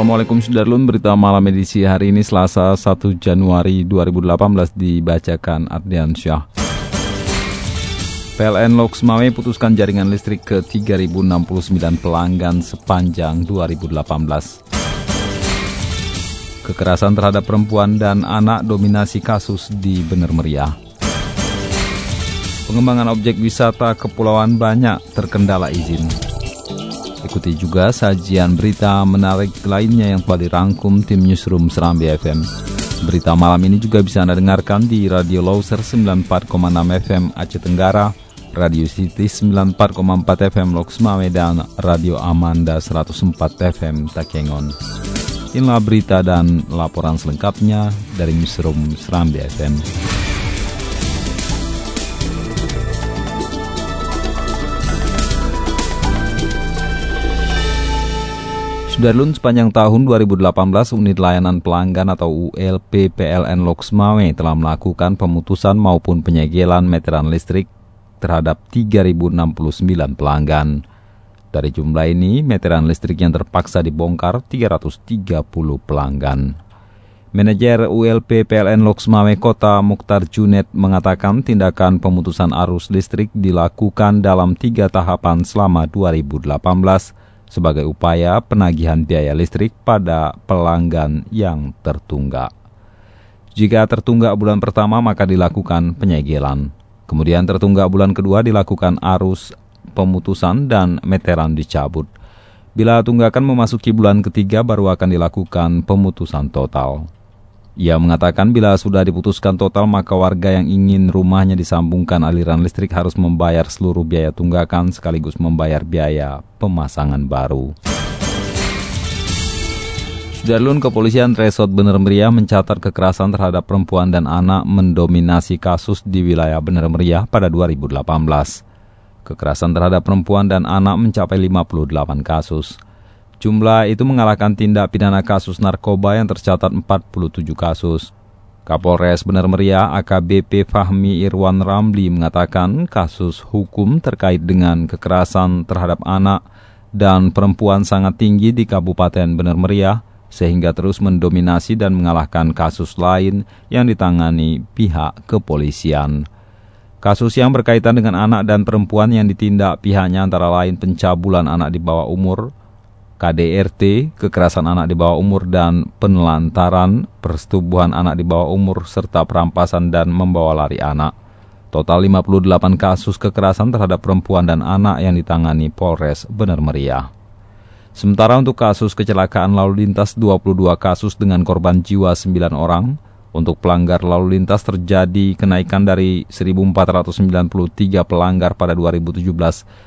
Assalamualaikum Sudarlun, berita malam edisi hari ini Selasa 1 Januari 2018 dibacakan Ardian Syah. PLN Loks Mawai putuskan jaringan listrik ke 3069 pelanggan sepanjang 2018. Kekerasan terhadap perempuan dan anak dominasi kasus di Bener Meriah. Pengembangan objek wisata kepulauan banyak terkendala izin. Ikuti juga sajian berita menarik lainnya yang telah dirangkum tim Newsroom Serambi FM. Berita malam ini juga bisa Anda dengarkan di Radio Loser 94,6 FM Aceh Tenggara, Radio City 94,4 FM Loks Mame, dan Radio Amanda 104 FM Takengon. Inilah berita dan laporan selengkapnya dari Newsroom Serambi FM. Sudarlun sepanjang tahun 2018 unit layanan pelanggan atau ULP PLN Loksmawe telah melakukan pemutusan maupun penyegelan meteran listrik terhadap 3069 pelanggan. Dari jumlah ini, meteran listrik yang terpaksa dibongkar 330 pelanggan. Manajer ULP PLN Loksmawe Kota Mukhtar Junet mengatakan tindakan pemutusan arus listrik dilakukan dalam tiga tahapan selama 2018 sebagai upaya penagihan biaya listrik pada pelanggan yang tertunggak. Jika tertunggak bulan pertama maka dilakukan penyegelan. Kemudian tertunggak bulan kedua dilakukan arus pemutusan dan meteran dicabut. Bila tunggakan memasuki bulan ketiga baru akan dilakukan pemutusan total. Ia mengatakan bila sudah diputuskan total maka warga yang ingin rumahnya disambungkan aliran listrik harus membayar seluruh biaya tunggakan sekaligus membayar biaya pemasangan baru. Sudarlun Kepolisian Resort Bener Meriah mencatat kekerasan terhadap perempuan dan anak mendominasi kasus di wilayah Bener Meriah pada 2018. Kekerasan terhadap perempuan dan anak mencapai 58 kasus. Jumlah itu mengalahkan tindak pidana kasus narkoba yang tercatat 47 kasus. Kapolres Benar Meriah AKBP Fahmi Irwan Ramli mengatakan kasus hukum terkait dengan kekerasan terhadap anak dan perempuan sangat tinggi di Kabupaten Benar Meriah sehingga terus mendominasi dan mengalahkan kasus lain yang ditangani pihak kepolisian. Kasus yang berkaitan dengan anak dan perempuan yang ditindak pihaknya antara lain pencabulan anak di bawah umur, KDRT, kekerasan anak di bawah umur dan penelantaran, persetubuhan anak di bawah umur, serta perampasan dan membawa lari anak. Total 58 kasus kekerasan terhadap perempuan dan anak yang ditangani Polres Bener Meriah. Sementara untuk kasus kecelakaan lalu lintas 22 kasus dengan korban jiwa 9 orang, untuk pelanggar lalu lintas terjadi kenaikan dari 1.493 pelanggar pada 2017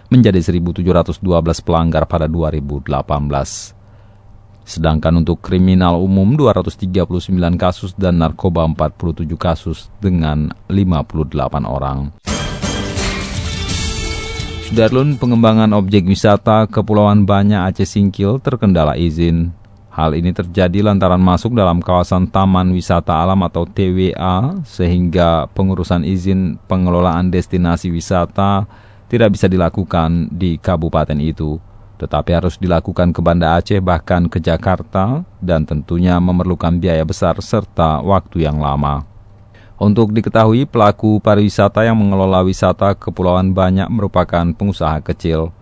menjadi 1.712 pelanggar pada 2018. Sedangkan untuk kriminal umum 239 kasus dan narkoba 47 kasus dengan 58 orang. Sudarlun pengembangan objek wisata Kepulauan Banyak Aceh Singkil terkendala izin. Hal ini terjadi lantaran masuk dalam kawasan Taman Wisata Alam atau TWA sehingga pengurusan izin pengelolaan destinasi wisata tidak bisa dilakukan di kabupaten itu, tetapi harus dilakukan ke Banda Aceh bahkan ke Jakarta dan tentunya memerlukan biaya besar serta waktu yang lama. Untuk diketahui, pelaku pariwisata yang mengelola wisata kepulauan banyak merupakan pengusaha kecil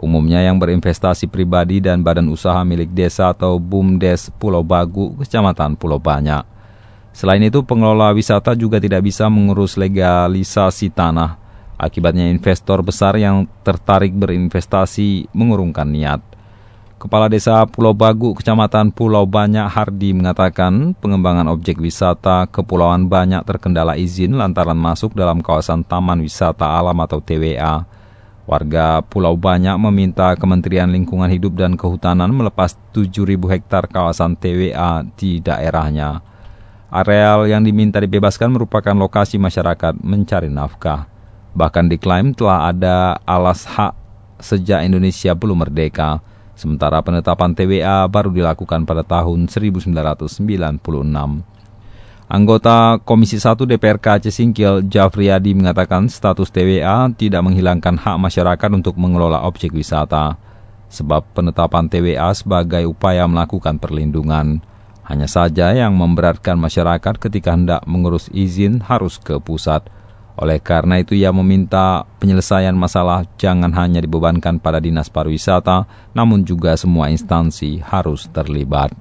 umumnya yang berinvestasi pribadi dan badan usaha milik desa atau BUMDes Pulau Bagu, Kecamatan Pulau Banyak. Selain itu, pengelola wisata juga tidak bisa mengurus legalisasi tanah. Akibatnya investor besar yang tertarik berinvestasi mengurungkan niat. Kepala Desa Pulau Bagu, Kecamatan Pulau Banyak Hardi mengatakan pengembangan objek wisata Kepulauan Banyak terkendala izin lantaran masuk dalam kawasan Taman Wisata Alam atau TWA. Warga Pulau Banyak meminta Kementerian Lingkungan Hidup dan Kehutanan melepas 7.000 hektar kawasan TWA di daerahnya. Areal yang diminta dibebaskan merupakan lokasi masyarakat mencari nafkah. Bahkan diklaim telah ada alas hak sejak Indonesia belum merdeka, sementara penetapan TWA baru dilakukan pada tahun 1996. Anggota Komisi 1 DPRK Aceh Singkil, Jafriyadi mengatakan status TWA tidak menghilangkan hak masyarakat untuk mengelola objek wisata. Sebab penetapan TWA sebagai upaya melakukan perlindungan. Hanya saja yang memberatkan masyarakat ketika hendak mengurus izin harus ke pusat. Oleh karena itu ia meminta penyelesaian masalah jangan hanya dibebankan pada dinas pariwisata, namun juga semua instansi harus terlibat.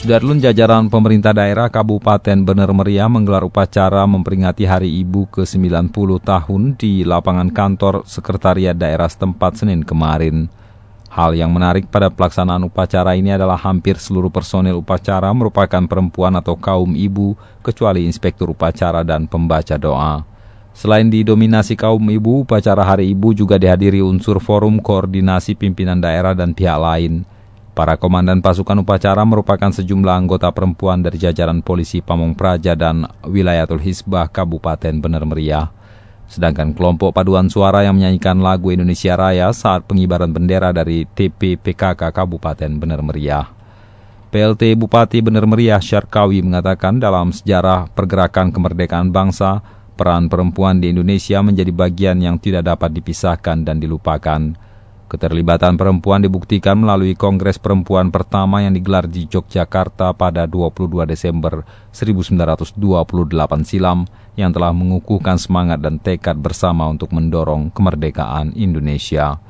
Sudarlun jajaran pemerintah daerah Kabupaten Bener Meriah menggelar upacara memperingati Hari Ibu ke-90 tahun di lapangan kantor Sekretariat Daerah setempat Senin kemarin. Hal yang menarik pada pelaksanaan upacara ini adalah hampir seluruh personil upacara merupakan perempuan atau kaum ibu, kecuali inspektur upacara dan pembaca doa. Selain didominasi kaum ibu, upacara Hari Ibu juga dihadiri unsur forum koordinasi pimpinan daerah dan pihak lain. Para komandan pasukan upacara merupakan sejumlah anggota perempuan dari jajaran polisi Pamong Praja dan Wilayatul Hisbah Kabupaten Bener Meriah. Sedangkan kelompok paduan suara yang menyanyikan lagu Indonesia Raya saat pengibaran bendera dari TPPKK Kabupaten Bener Meriah. PLT Bupati Bener Meriah Syarkawi mengatakan dalam sejarah pergerakan kemerdekaan bangsa, peran perempuan di Indonesia menjadi bagian yang tidak dapat dipisahkan dan dilupakan. Keterlibatan perempuan dibuktikan melalui Kongres Perempuan pertama yang digelar di Yogyakarta pada 22 Desember 1928 silam yang telah mengukuhkan semangat dan tekad bersama untuk mendorong kemerdekaan Indonesia.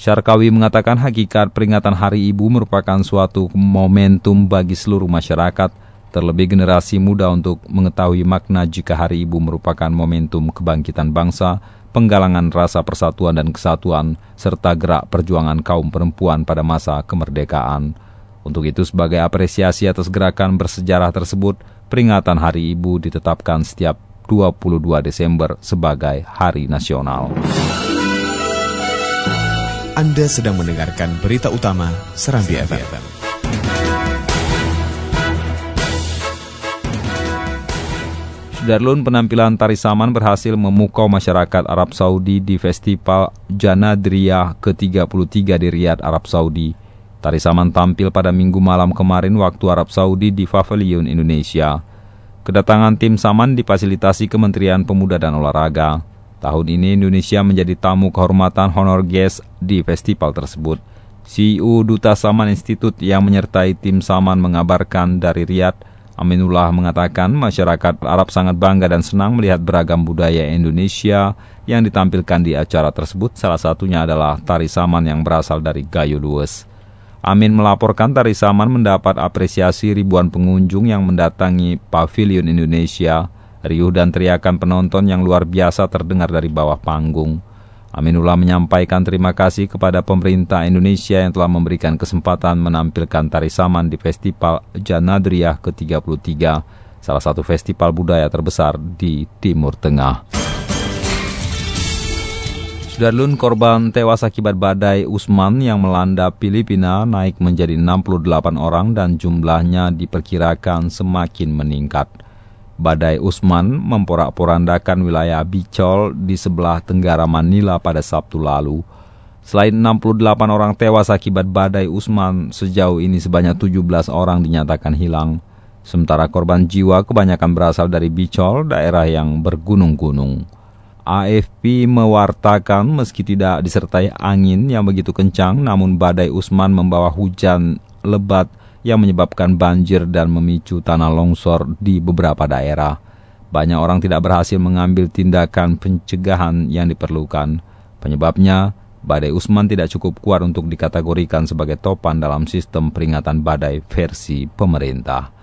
Syarkawi mengatakan hakikat peringatan Hari Ibu merupakan suatu momentum bagi seluruh masyarakat, terlebih generasi muda untuk mengetahui makna jika Hari Ibu merupakan momentum kebangkitan bangsa, penggalangan rasa persatuan dan kesatuan, serta gerak perjuangan kaum perempuan pada masa kemerdekaan. Untuk itu, sebagai apresiasi atas gerakan bersejarah tersebut, peringatan Hari Ibu ditetapkan setiap 22 Desember sebagai Hari Nasional. Anda sedang mendengarkan berita utama Serambi FM. Darlun penampilan tari saman berhasil memukau masyarakat Arab Saudi di Festival Janadriyah ke-33 di Riyadh, Arab Saudi. Tari saman tampil pada minggu malam kemarin waktu Arab Saudi di Pavilion Indonesia. Kedatangan tim saman difasilitasi Kementerian Pemuda dan Olahraga. Tahun ini Indonesia menjadi tamu kehormatan honor guest di festival tersebut. CEO Duta Saman Institute yang menyertai tim saman mengabarkan dari Riyadh Aminullah mengatakan masyarakat Arab sangat bangga dan senang melihat beragam budaya Indonesia yang ditampilkan di acara tersebut. Salah satunya adalah tari saman yang berasal dari Gayo Lues. Amin melaporkan tari saman mendapat apresiasi ribuan pengunjung yang mendatangi Pavilion Indonesia. Riuh dan teriakan penonton yang luar biasa terdengar dari bawah panggung. Aminullah menyampaikan terima kasih kepada pemerintah Indonesia yang telah memberikan kesempatan menampilkan tari saman di Festival Janadriyah ke-33, salah satu festival budaya terbesar di Timur Tengah. Sudarlun korban tewas akibat badai Usman yang melanda Filipina naik menjadi 68 orang dan jumlahnya diperkirakan semakin meningkat. Badai Usman memporak-porandakan wilayah Bicol di sebelah tenggara Manila pada Sabtu lalu. Selain 68 orang tewas akibat badai Usman, sejauh ini sebanyak 17 orang dinyatakan hilang. Sementara korban jiwa kebanyakan berasal dari Bicol, daerah yang bergunung-gunung. AFP mewartakan meski tidak disertai angin yang begitu kencang, namun badai Usman membawa hujan lebat yang menyebabkan banjir dan memicu tanah longsor di beberapa daerah. Banyak orang tidak berhasil mengambil tindakan pencegahan yang diperlukan. Penyebabnya, badai Usman tidak cukup kuat untuk dikategorikan sebagai topan dalam sistem peringatan badai versi pemerintah.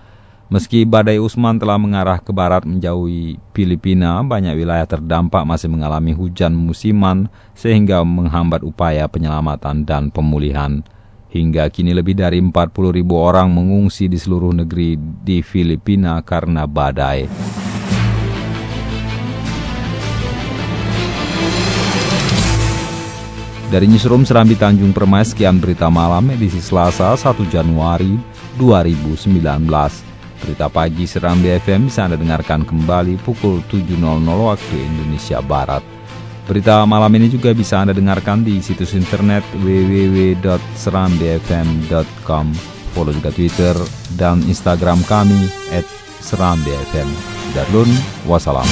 Meski badai Usman telah mengarah ke barat menjauhi Filipina, banyak wilayah terdampak masih mengalami hujan musiman sehingga menghambat upaya penyelamatan dan pemulihan. Hingga kini lebih dari 40 ribu orang mengungsi di seluruh negeri di Filipina karena badai. Dari Newsroom Serambi Tanjung Permai, sekian berita malam edisi Selasa 1 Januari 2019. Berita pagi Serambi FM bisa Anda dengarkan kembali pukul 7.00 waktu Indonesia Barat. Berita malam ini juga bisa Anda dengarkan di situs internet www.serambifm.com. Follow juga Twitter dan Instagram kami at serambifm. Darlun, wassalam.